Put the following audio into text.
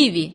Киеве